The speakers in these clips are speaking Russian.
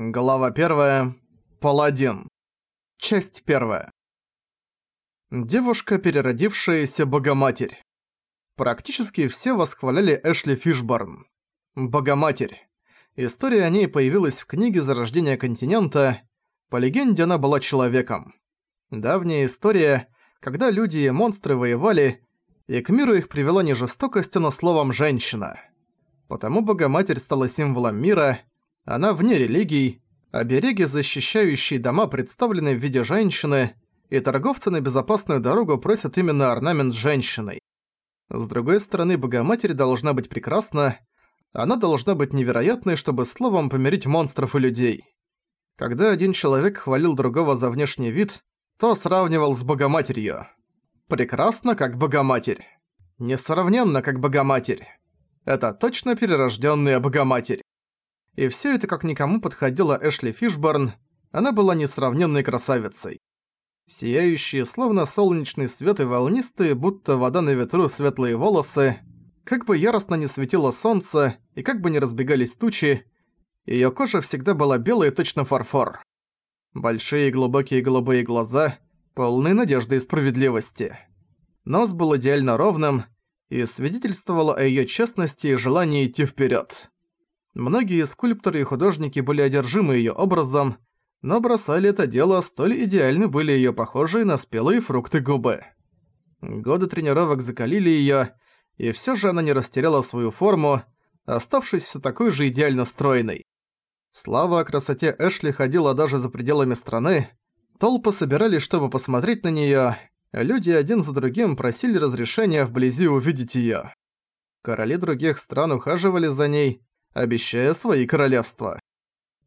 Глава 1. Паладин. Часть 1. Девушка, переродившаяся Богоматерь. Практически все восхваляли Эшли Фишборн. Богоматерь. История о ней появилась в книге «Зарождение континента». По легенде, она была человеком. Давняя история, когда люди и монстры воевали, и к миру их привела не жестокостью, но словом «женщина». Потому Богоматерь стала символом мира – она вне религий, обереги, защищающие дома, представлены в виде женщины, и торговцы на безопасную дорогу просят именно орнамент с женщиной. С другой стороны, Богоматерь должна быть прекрасна, она должна быть невероятной, чтобы словом помирить монстров и людей. Когда один человек хвалил другого за внешний вид, то сравнивал с Богоматерью. Прекрасно, как Богоматерь. Несравненно, как Богоматерь. Это точно перерожденная Богоматерь. И все это как никому подходило Эшли Фишборн, она была несравненной красавицей. Сияющие, словно солнечный свет и волнистые, будто вода на ветру светлые волосы, как бы яростно не светило солнце и как бы не разбегались тучи, её кожа всегда была белой точно фарфор. Большие глубокие голубые глаза, полные надежды и справедливости. Нос был идеально ровным и свидетельствовало о её честности и желании идти вперёд. Многие скульпторы и художники были одержимы её образом, но бросали это дело, столь идеальны были её похожие на спелые фрукты губы. Годы тренировок закалили её, и всё же она не растеряла свою форму, оставшись всё такой же идеально стройной. Слава о красоте Эшли ходила даже за пределами страны, толпы собирались, чтобы посмотреть на неё, люди один за другим просили разрешения вблизи увидеть её. Короли других стран ухаживали за ней, обещая свои королевства.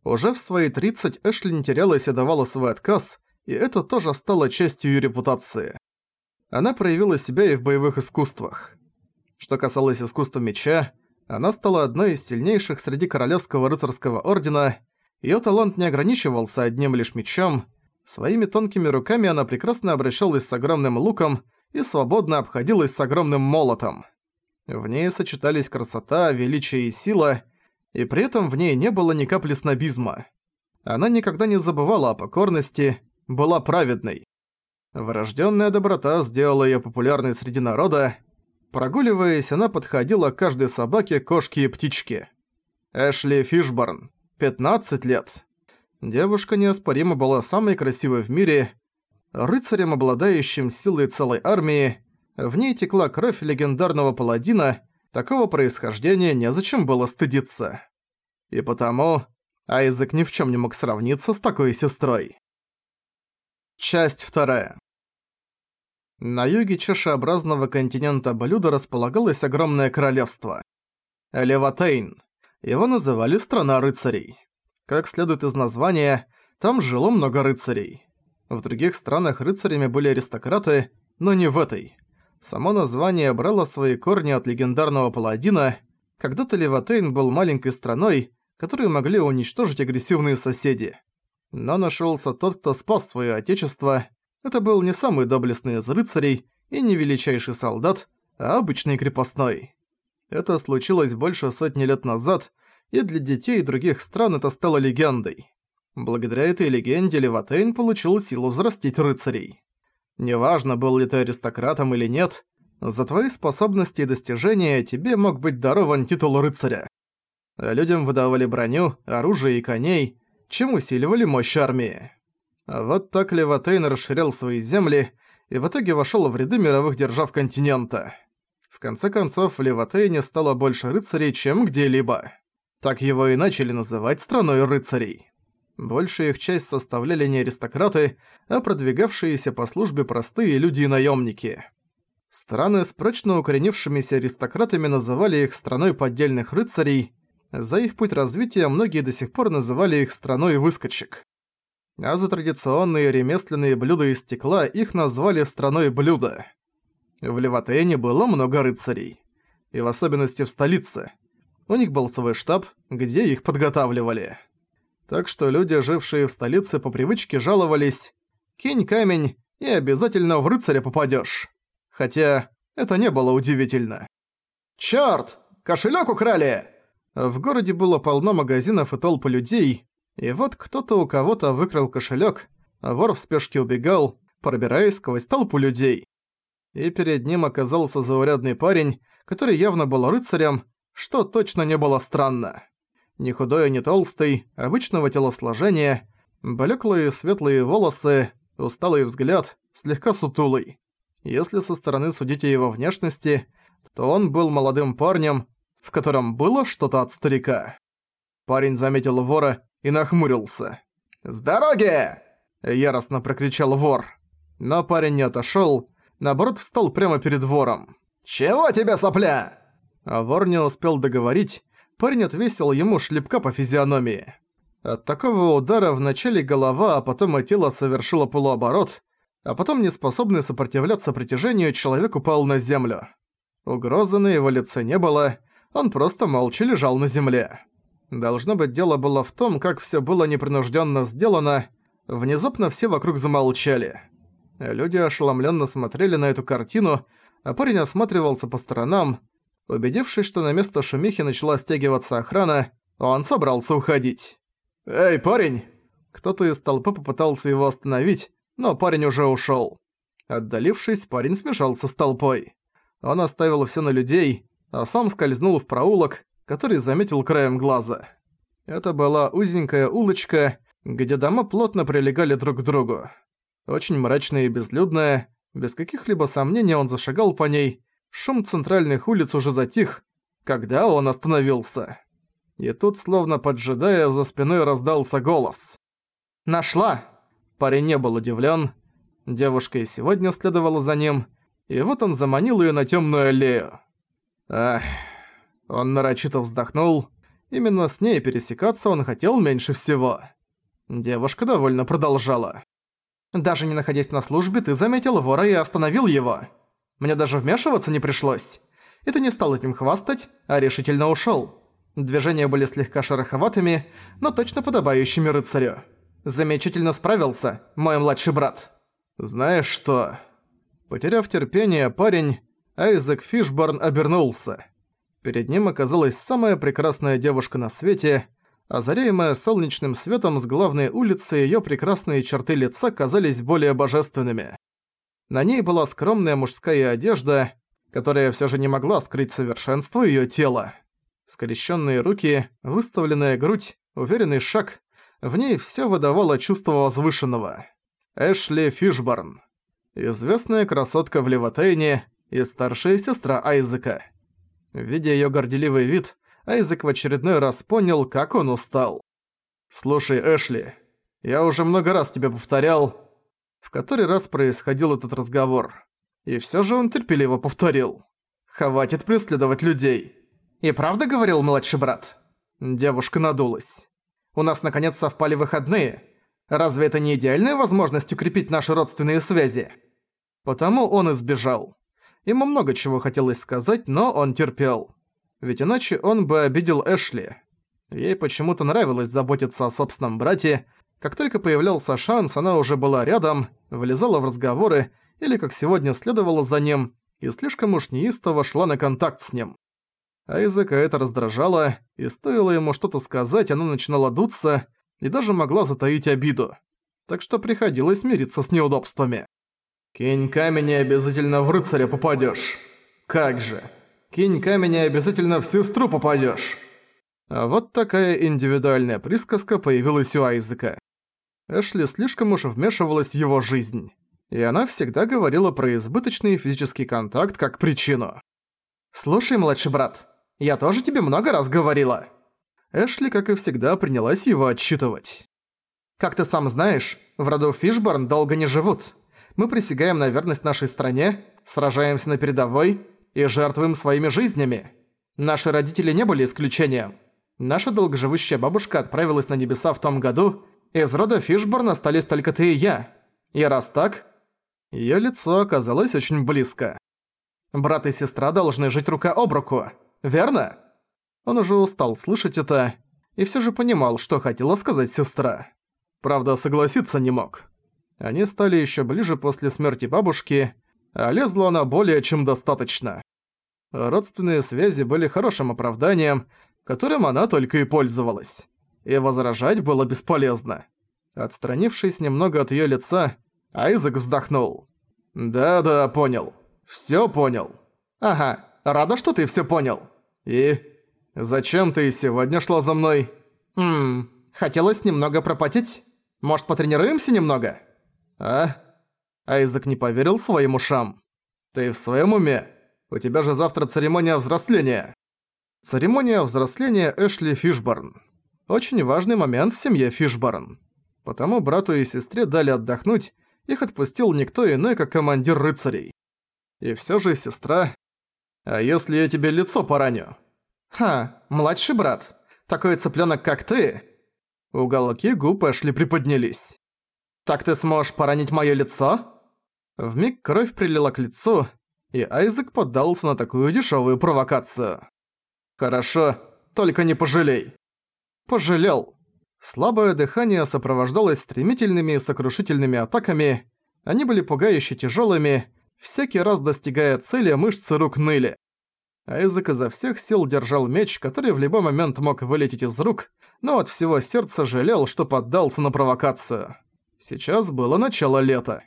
Уже в свои 30 Эшли не терялась и давала свой отказ, и это тоже стало частью ее репутации. Она проявила себя и в боевых искусствах. Что касалось искусства меча, она стала одной из сильнейших среди Королевского рыцарского ордена, её талант не ограничивался одним лишь мечом, своими тонкими руками она прекрасно обращалась с огромным луком и свободно обходилась с огромным молотом. В ней сочетались красота, величие и сила, и при этом в ней не было ни капли снобизма. Она никогда не забывала о покорности, была праведной. Врожденная доброта сделала ее популярной среди народа. Прогуливаясь, она подходила к каждой собаке, кошке и птичке. Эшли Фишборн, 15 лет. Девушка неоспоримо была самой красивой в мире, рыцарем, обладающим силой целой армии, в ней текла кровь легендарного паладина, Такого происхождения незачем было стыдиться. И потому Айзек ни в чем не мог сравниться с такой сестрой. Часть вторая. На юге чашеобразного континента Блюда располагалось огромное королевство. Леватейн. Его называли «Страна рыцарей». Как следует из названия, там жило много рыцарей. В других странах рыцарями были аристократы, но не в этой. Само название брало свои корни от легендарного паладина. Когда-то Леватейн был маленькой страной, которую могли уничтожить агрессивные соседи. Но нашелся тот, кто спас свое отечество. Это был не самый доблестный из рыцарей и не величайший солдат, а обычный крепостной. Это случилось больше сотни лет назад, и для детей других стран это стало легендой. Благодаря этой легенде Леватейн получил силу взрастить рыцарей. Неважно, был ли ты аристократом или нет, за твои способности и достижения тебе мог быть дарован титул рыцаря. Людям выдавали броню, оружие и коней, чем усиливали мощь армии. Вот так Леватейн расширял свои земли и в итоге вошел в ряды мировых держав континента. В конце концов, в Леватейне стало больше рыцарей, чем где-либо. Так его и начали называть страной рыцарей. Большая их часть составляли не аристократы, а продвигавшиеся по службе простые люди и наемники. Страны с прочно укоренившимися аристократами называли их страной поддельных рыцарей, за их путь развития многие до сих пор называли их страной выскочек. А за традиционные ремесленные блюда из стекла их назвали страной блюда. В Леватене было много рыцарей. И в особенности в столице. У них был свой штаб, где их подготавливали так что люди, жившие в столице, по привычке жаловались «Кинь камень, и обязательно в рыцаря попадёшь». Хотя это не было удивительно. «Чёрт! Кошелёк украли!» В городе было полно магазинов и толпы людей, И вот кто-то у кого-то выкрал кошелек, а вор в спешке убегал, пробираясь сквозь толпу людей. И перед ним оказался заурядный парень, который явно был рыцарем, что точно не было странно. Не худой и не толстый, обычного телосложения, блеклые светлые волосы, усталый взгляд, слегка сутулый. Если со стороны судить о его внешности, то он был молодым парнем, в котором было что-то от старика. Парень заметил вора и нахмурился. «С дороги!» – яростно прокричал вор. Но парень не отошёл, наоборот встал прямо перед вором. «Чего тебе, сопля?» А вор не успел договорить, парень отвесил ему шлепка по физиономии. От такого удара вначале голова, а потом и тело совершило полуоборот, а потом неспособный сопротивляться притяжению человек упал на землю. Угрозы на его лице не было, он просто молча лежал на земле. Должно быть, дело было в том, как всё было непринуждённо сделано. Внезапно все вокруг замолчали. Люди ошеломленно смотрели на эту картину, а парень осматривался по сторонам. Убедившись, что на место шумихи начала стягиваться охрана, он собрался уходить. «Эй, парень!» Кто-то из толпы попытался его остановить, но парень уже ушёл. Отдалившись, парень смешался с толпой. Он оставил всё на людей, а сам скользнул в проулок, который заметил краем глаза. Это была узенькая улочка, где дома плотно прилегали друг к другу. Очень мрачная и безлюдная, без каких-либо сомнений он зашагал по ней, шум центральных улиц уже затих, когда он остановился. И тут, словно поджидая, за спиной раздался голос. «Нашла!» Парень не был удивлен. Девушка и сегодня следовала за ним, и вот он заманил ее на темную аллею. Ах... Он нарочито вздохнул. Именно с ней пересекаться он хотел меньше всего. Девушка довольно продолжала. «Даже не находясь на службе, ты заметил вора и остановил его. Мне даже вмешиваться не пришлось. Ты не стал этим хвастать, а решительно ушёл. Движения были слегка шероховатыми, но точно подобающими рыцарю. Замечательно справился, мой младший брат. Знаешь что? Потеряв терпение, парень, Айзек Фишборн обернулся. Перед ним оказалась самая прекрасная девушка на свете, озаряемая солнечным светом с главной улицы, её прекрасные черты лица казались более божественными. На ней была скромная мужская одежда, которая всё же не могла скрыть совершенство её тела. Скрещенные руки, выставленная грудь, уверенный шаг, в ней всё выдавало чувство возвышенного. Эшли Фишборн. Известная красотка в Левотейне и старшая сестра Айзека. Видя её горделивый вид, Айзек в очередной раз понял, как он устал. «Слушай, Эшли, я уже много раз тебе повторял...» В который раз происходил этот разговор. И всё же он терпеливо повторил. «Хватит преследовать людей». «И правда говорил младший брат?» Девушка надулась. «У нас наконец совпали выходные. Разве это не идеальная возможность укрепить наши родственные связи?» Потому он избежал. Ему много чего хотелось сказать, но он терпел. Ведь иначе он бы обидел Эшли. Ей почему-то нравилось заботиться о собственном брате. Как только появлялся шанс, она уже была рядом, влезала в разговоры, или, как сегодня, следовала за ним, и слишком уж неистово шла на контакт с ним. Айзека это раздражало, и стоило ему что-то сказать, она начинала дуться и даже могла затаить обиду. Так что приходилось мириться с неудобствами. «Кинь камень и обязательно в рыцаря попадёшь». «Как же! Кинь камень и обязательно в сестру попадёшь». А вот такая индивидуальная присказка появилась у Айзека. Эшли слишком уж вмешивалась в его жизнь. И она всегда говорила про избыточный физический контакт как причину. «Слушай, младший брат, я тоже тебе много раз говорила». Эшли, как и всегда, принялась его отчитывать. «Как ты сам знаешь, в роду Фишборн долго не живут мы присягаем на верность нашей стране, сражаемся на передовой и жертвуем своими жизнями. Наши родители не были исключением. Наша долгоживущая бабушка отправилась на небеса в том году, из рода Фишборн остались только ты и я. И раз так, её лицо оказалось очень близко. Брат и сестра должны жить рука об руку, верно? Он уже устал слышать это и всё же понимал, что хотела сказать сестра. Правда, согласиться не мог. Они стали еще ближе после смерти бабушки, а лезла она более чем достаточно. Родственные связи были хорошим оправданием, которым она только и пользовалась. И возражать было бесполезно. Отстранившись немного от её лица, Айзек вздохнул. «Да-да, понял. Всё понял. Ага, рада, что ты всё понял. И... зачем ты сегодня шла за мной?» «Хм, хотелось немного пропотеть. Может, потренируемся немного?» «А?» Айзек не поверил своим ушам. «Ты в своём уме? У тебя же завтра церемония взросления». Церемония взросления Эшли Фишборн. Очень важный момент в семье Фишборн. Потому брату и сестре дали отдохнуть, их отпустил никто иной, как командир рыцарей. И всё же сестра... «А если я тебе лицо пораню?» «Ха, младший брат, такой цыплёнок, как ты...» Уголки губ Эшли приподнялись. «Так ты сможешь поранить моё лицо?» Вмиг кровь прилила к лицу, и Айзек поддался на такую дешёвую провокацию. «Хорошо, только не пожалей». Пожалел. Слабое дыхание сопровождалось стремительными и сокрушительными атаками, они были пугающе тяжелыми, всякий раз достигая цели, мышцы рук ныли. Айзек изо всех сил держал меч, который в любой момент мог вылететь из рук, но от всего сердца жалел, что поддался на провокацию. Сейчас было начало лета.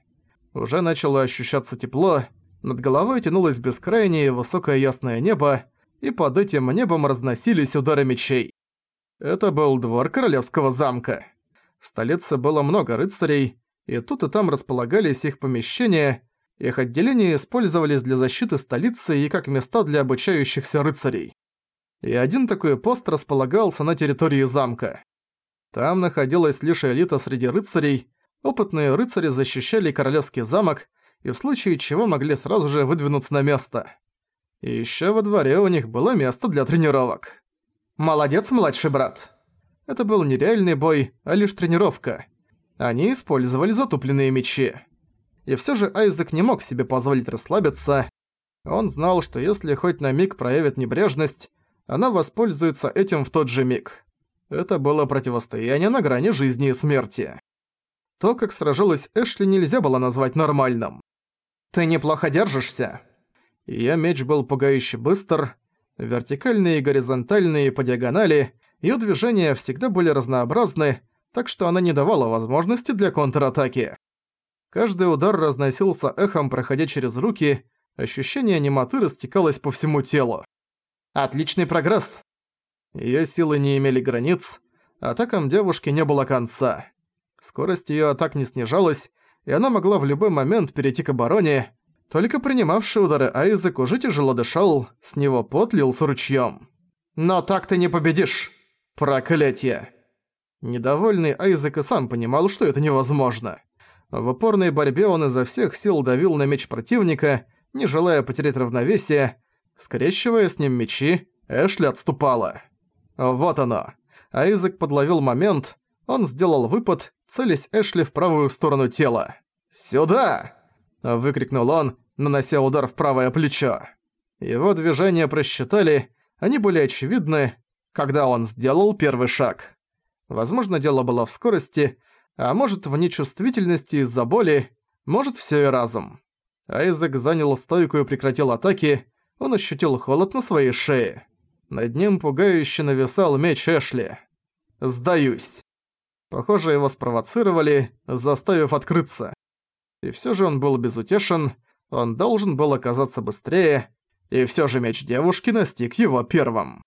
Уже начало ощущаться тепло, над головой тянулось бескрайнее высокое ясное небо, и под этим небом разносились удары мечей. Это был двор королевского замка. В столице было много рыцарей, и тут и там располагались их помещения, их отделения использовались для защиты столицы и как места для обучающихся рыцарей. И один такой пост располагался на территории замка. Там находилась лишь элита среди рыцарей, опытные рыцари защищали королевский замок и в случае чего могли сразу же выдвинуться на место. И ещё во дворе у них было место для тренировок. «Молодец, младший брат!» Это был не реальный бой, а лишь тренировка. Они использовали затупленные мечи. И всё же Айзек не мог себе позволить расслабиться. Он знал, что если хоть на миг проявит небрежность, она воспользуется этим в тот же миг. Это было противостояние на грани жизни и смерти. То, как сражалась Эшли, нельзя было назвать нормальным. «Ты неплохо держишься». Её меч был пугающе быстр, Вертикальные и горизонтальные по диагонали, её движения всегда были разнообразны, так что она не давала возможности для контратаки. Каждый удар разносился эхом, проходя через руки, ощущение немоты растекалось по всему телу. Отличный прогресс. Её силы не имели границ, атакам девушки не было конца. Скорость её атак не снижалась, и она могла в любой момент перейти к обороне, только принимавший удары Айзек уже тяжело дышал, с него пот лился ручьём. «Но так ты не победишь! Проклятие!» Недовольный Айзек и сам понимал, что это невозможно. В упорной борьбе он изо всех сил давил на меч противника, не желая потерять равновесие. Скрещивая с ним мечи, Эшли отступала. Вот оно. Айзек подловил момент, он сделал выпад, целясь Эшли в правую сторону тела. «Сюда!» – выкрикнул он, нанося удар в правое плечо. Его движения просчитали, они были очевидны, когда он сделал первый шаг. Возможно, дело было в скорости, а может в нечувствительности из-за боли, может всё и разом. Айзек занял стойку и прекратил атаки, он ощутил холод на своей шее. Над ним пугающе нависал меч Эшли. «Сдаюсь». Похоже, его спровоцировали, заставив открыться. И всё же он был безутешен, он должен был оказаться быстрее, и всё же меч девушки настиг его первым.